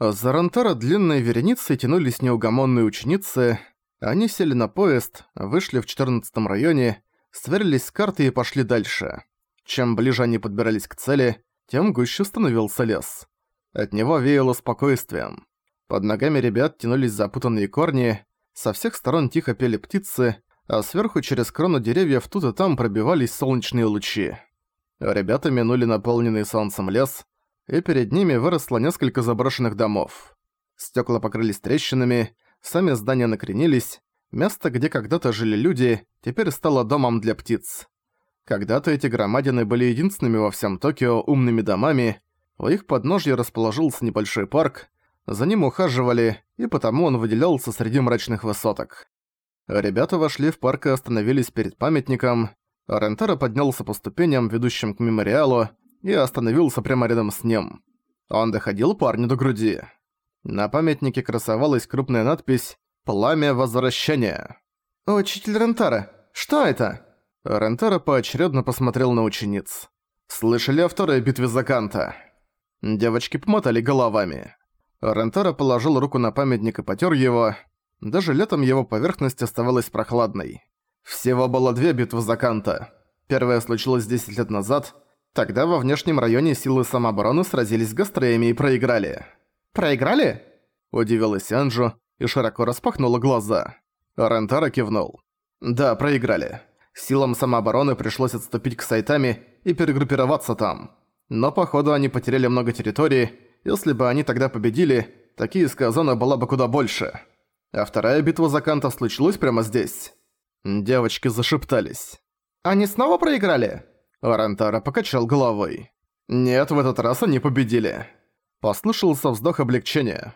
За Рантара длинной вереницей тянулись неугомонные ученицы. Они сели на поезд, вышли в 14 районе, сверились с картой и пошли дальше. Чем ближе они подбирались к цели, тем гуще становился лес. От него веяло спокойствием. Под ногами ребят тянулись запутанные корни, со всех сторон тихо пели птицы, а сверху через крону деревьев тут и там пробивались солнечные лучи. Ребята минули наполненный солнцем лес, и перед ними выросло несколько заброшенных домов. Стекла покрылись трещинами, сами здания накренились, место, где когда-то жили люди, теперь стало домом для птиц. Когда-то эти громадины были единственными во всем Токио умными домами, у их подножья расположился небольшой парк, за ним ухаживали, и потому он выделялся среди мрачных высоток. Ребята вошли в парк и остановились перед памятником. Рентаро поднялся по ступеням, ведущим к мемориалу, и остановился прямо рядом с ним. Он доходил парню до груди. На памятнике красовалась крупная надпись «Пламя возвращения». «Учитель Рентара, что это?» Рентара поочередно посмотрел на учениц. «Слышали о второй битве за Канта?» Девочки помотали головами. Рентара положил руку на памятник и потер его. Даже летом его поверхность оставалась прохладной. Всего было две битвы за Канта. Первая случилась 10 лет назад – Тогда во внешнем районе силы самообороны сразились с гастреями и проиграли. «Проиграли?» – удивилась Анжу и широко распахнула глаза. Рентара кивнул. «Да, проиграли. Силам самообороны пришлось отступить к сайтами и перегруппироваться там. Но походу они потеряли много территории, если бы они тогда победили, Токийская зона была бы куда больше. А вторая битва за Канта случилась прямо здесь». Девочки зашептались. «Они снова проиграли?» Рантара покачал головой. «Нет, в этот раз они победили». Послышался вздох облегчения.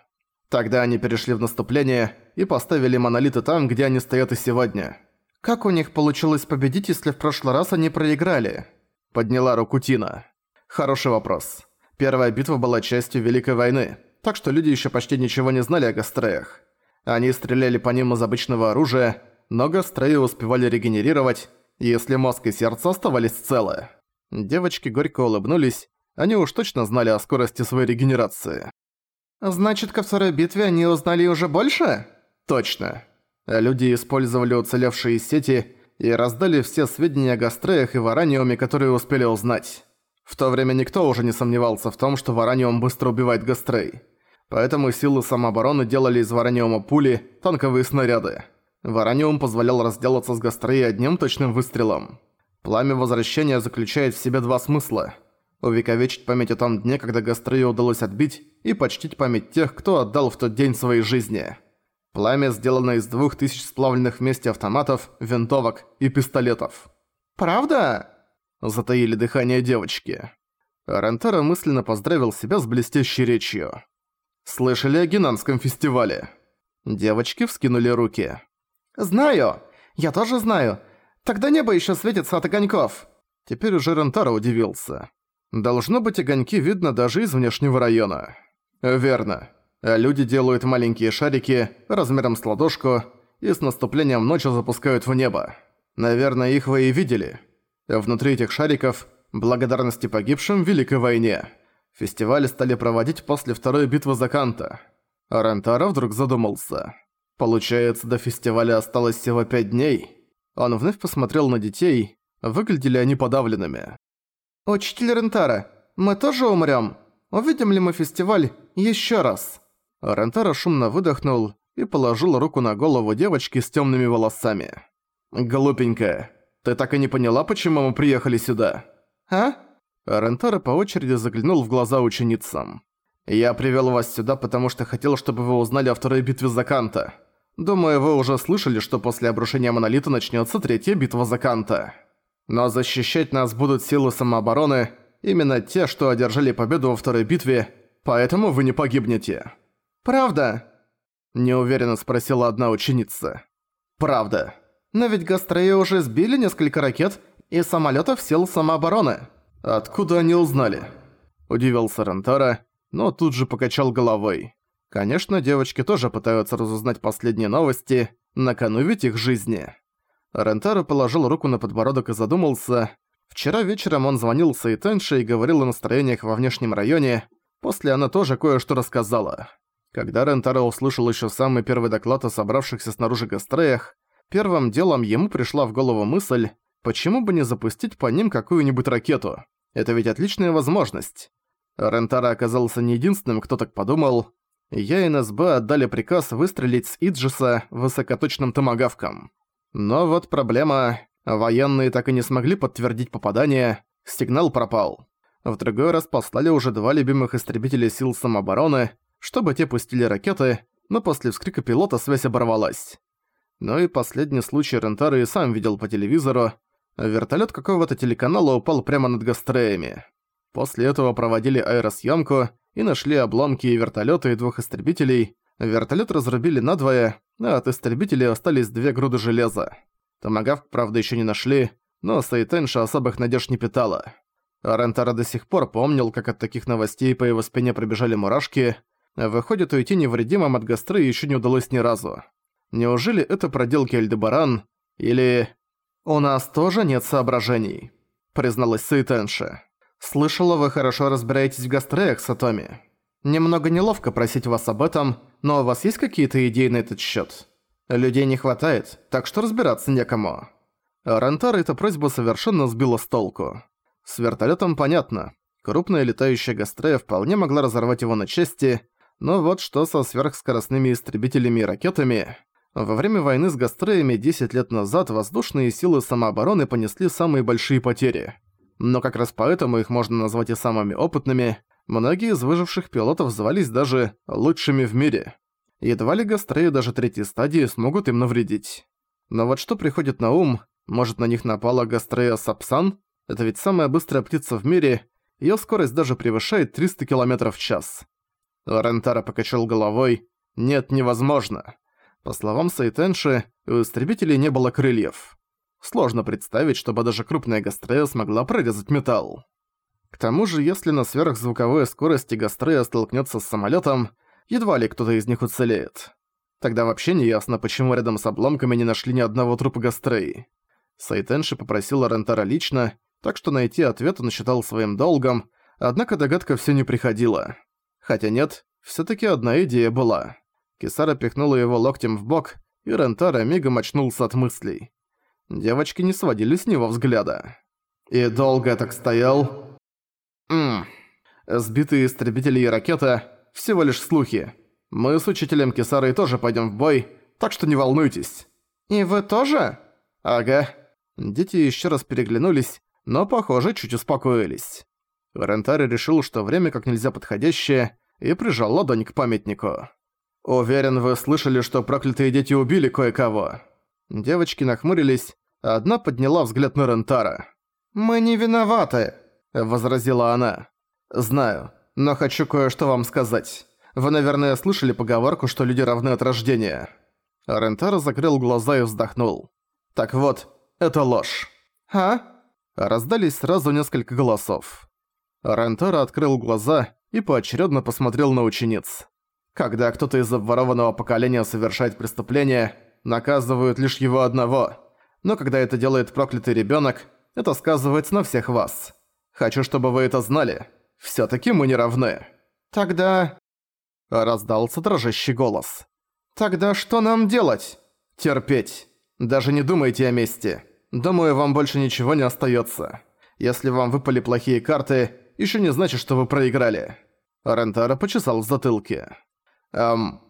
Тогда они перешли в наступление и поставили монолиты там, где они стоят и сегодня. «Как у них получилось победить, если в прошлый раз они проиграли?» Подняла руку Тина. «Хороший вопрос. Первая битва была частью Великой войны, так что люди еще почти ничего не знали о Гастреях. Они стреляли по ним из обычного оружия, но Гастреи успевали регенерировать, если мозг и сердце оставались целы. Девочки горько улыбнулись, они уж точно знали о скорости своей регенерации. «Значит, ко второй битве они узнали уже больше?» «Точно. Люди использовали уцелевшие сети и раздали все сведения о гастреях и вараниуме, которые успели узнать. В то время никто уже не сомневался в том, что вараниум быстро убивает гастрей. Поэтому силы самообороны делали из вараниума пули, танковые снаряды. Вараниум позволял разделаться с Гастреей одним точным выстрелом. Пламя Возвращения заключает в себе два смысла. Увековечить память о том дне, когда Гастрею удалось отбить, и почтить память тех, кто отдал в тот день своей жизни. Пламя сделано из двух тысяч сплавленных вместе автоматов, винтовок и пистолетов. «Правда?» Затаили дыхание девочки. Рентера мысленно поздравил себя с блестящей речью. «Слышали о Генанском фестивале?» Девочки вскинули руки. «Знаю! Я тоже знаю! Тогда небо еще светится от огоньков!» Теперь уже Рентаро удивился. Должно быть, огоньки видно даже из внешнего района. Верно. Люди делают маленькие шарики, размером с ладошку, и с наступлением ночи запускают в небо. Наверное, их вы и видели. Внутри этих шариков – благодарности погибшим в Великой войне. Фестиваль стали проводить после второй битвы за Канта. Рентаро вдруг задумался. Получается, до фестиваля осталось всего пять дней. Он вновь посмотрел на детей. Выглядели они подавленными. «Учитель Рентара, мы тоже умрём? Увидим ли мы фестиваль ещё раз?» Рентара шумно выдохнул и положил руку на голову девочки с тёмными волосами. «Глупенькая, ты так и не поняла, почему мы приехали сюда?» «А?» Рентара по очереди заглянул в глаза ученицам. «Я привёл вас сюда, потому что хотел, чтобы вы узнали о второй битве за Канта. Думаю, вы уже слышали, что после обрушения Монолита начнется третья битва за Канта. Но защищать нас будут силы самообороны, именно те, что одержали победу во второй битве, поэтому вы не погибнете». «Правда?» – неуверенно спросила одна ученица. «Правда. Но ведь Гастрея уже сбили несколько ракет и самолетов сил самообороны». «Откуда они узнали?» – удивился Рентара, но тут же покачал головой. Конечно, девочки тоже пытаются разузнать последние новости, на их жизни. Рентаро положил руку на подбородок и задумался. Вчера вечером он звонил Сайтенше и говорил о настроениях во внешнем районе. После она тоже кое-что рассказала. Когда Рентаро услышал еще самый первый доклад о собравшихся снаружи гастреях, первым делом ему пришла в голову мысль, почему бы не запустить по ним какую-нибудь ракету. Это ведь отличная возможность. Рентара оказался не единственным, кто так подумал. Я и НСБ отдали приказ выстрелить с Иджиса высокоточным томагавком. Но вот проблема. Военные так и не смогли подтвердить попадание, сигнал пропал. В другой раз послали уже два любимых истребителя сил самообороны, чтобы те пустили ракеты, но после вскрика пилота связь оборвалась. Ну и последний случай Рентары и сам видел по телевизору. Вертолет какого-то телеканала упал прямо над Гастреями. После этого проводили аэросъемку и нашли обломки и вертолета и двух истребителей. Вертолет разрубили надвое, а от истребителей остались две груды железа. Томагавк, правда, еще не нашли, но Сайтенша особых надежд не питала. Рентара до сих пор помнил, как от таких новостей по его спине пробежали мурашки, Выходит, уйти невредимым от Гастры еще не удалось ни разу. Неужели это проделки Эльдебаран? Или... «У нас тоже нет соображений», — призналась Сайтенши. «Слышала, вы хорошо разбираетесь в гастреях, Сатоми. Немного неловко просить вас об этом, но у вас есть какие-то идеи на этот счет? Людей не хватает, так что разбираться некому». Рентара эта просьба совершенно сбила с толку. С вертолетом понятно. Крупная летающая гастрея вполне могла разорвать его на части, но вот что со сверхскоростными истребителями и ракетами... Во время войны с Гастреями 10 лет назад воздушные силы самообороны понесли самые большие потери. Но как раз поэтому их можно назвать и самыми опытными, многие из выживших пилотов звались даже «лучшими в мире». Едва ли Гастреи даже третьей стадии смогут им навредить. Но вот что приходит на ум, может на них напала Гастрея Сапсан? Это ведь самая быстрая птица в мире, её скорость даже превышает 300 км в час. Рентара покачал головой. «Нет, невозможно». По словам Сайтенши, у истребителей не было крыльев. Сложно представить, чтобы даже крупная Гастрея смогла прорезать металл. К тому же, если на сверхзвуковой скорости Гастрея столкнется с самолетом, едва ли кто-то из них уцелеет. Тогда вообще не ясно, почему рядом с обломками не нашли ни одного трупа Гастреи. Сайтенши попросила Рентара лично, так что найти ответ он считал своим долгом, однако догадка все не приходила. Хотя нет, все таки одна идея была. Кисара пихнула его локтем в бок, и Рентара мигом очнулся от мыслей. Девочки не сводили с него взгляда. «И долго так стоял?» «Ммм. Сбитые истребители и ракета – всего лишь слухи. Мы с учителем Кисарой тоже пойдем в бой, так что не волнуйтесь». «И вы тоже?» «Ага». Дети еще раз переглянулись, но, похоже, чуть успокоились. Рентари решил, что время как нельзя подходящее, и прижал ладонь к памятнику. «Уверен, вы слышали, что проклятые дети убили кое-кого». Девочки нахмурились, а одна подняла взгляд на Рентара. «Мы не виноваты», — возразила она. «Знаю, но хочу кое-что вам сказать. Вы, наверное, слышали поговорку, что люди равны от рождения». Рентара закрыл глаза и вздохнул. «Так вот, это ложь». «А?» Раздались сразу несколько голосов. Рентара открыл глаза и поочередно посмотрел на учениц. Когда кто-то из обворованного поколения совершает преступление, наказывают лишь его одного. Но когда это делает проклятый ребенок, это сказывается на всех вас. Хочу, чтобы вы это знали. все таки мы не равны. Тогда... Раздался дрожащий голос. Тогда что нам делать? Терпеть. Даже не думайте о мести. Думаю, вам больше ничего не остается. Если вам выпали плохие карты, еще не значит, что вы проиграли». Рентара почесал в затылке. «Эм,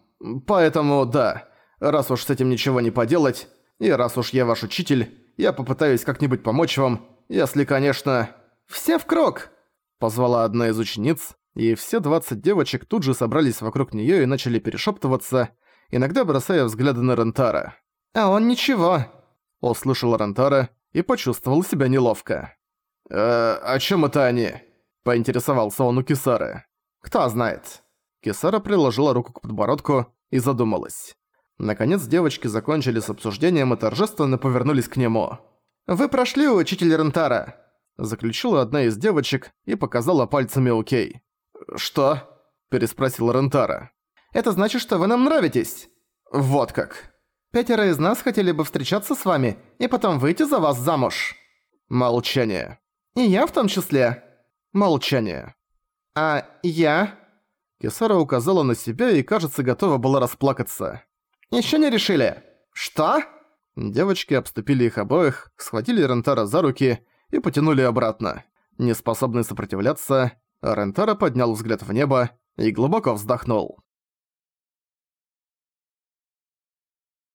поэтому да, раз уж с этим ничего не поделать, и раз уж я ваш учитель, я попытаюсь как-нибудь помочь вам, если, конечно...» «Все в крок!» – позвала одна из учениц, и все 20 девочек тут же собрались вокруг неё и начали перешептываться, иногда бросая взгляды на Рентара. «А он ничего!» – услышал Рентара и почувствовал себя неловко. «Э, о чём это они?» Поинтересовался он у Кисары. «Кто знает?» Кисара приложила руку к подбородку и задумалась. Наконец девочки закончили с обсуждением и торжественно повернулись к нему. «Вы прошли, учитель Рентара!» Заключила одна из девочек и показала пальцами «Окей». «Что?» – переспросил Рентара. «Это значит, что вы нам нравитесь!» «Вот как!» «Пятеро из нас хотели бы встречаться с вами и потом выйти за вас замуж!» Молчание. «И я в том числе!» Молчание. «А я?» Кисара указала на себя и, кажется, готова была расплакаться. «Ещё не решили?» «Что?» Девочки обступили их обоих, схватили Рентара за руки и потянули обратно. Неспособный сопротивляться, Рентара поднял взгляд в небо и глубоко вздохнул.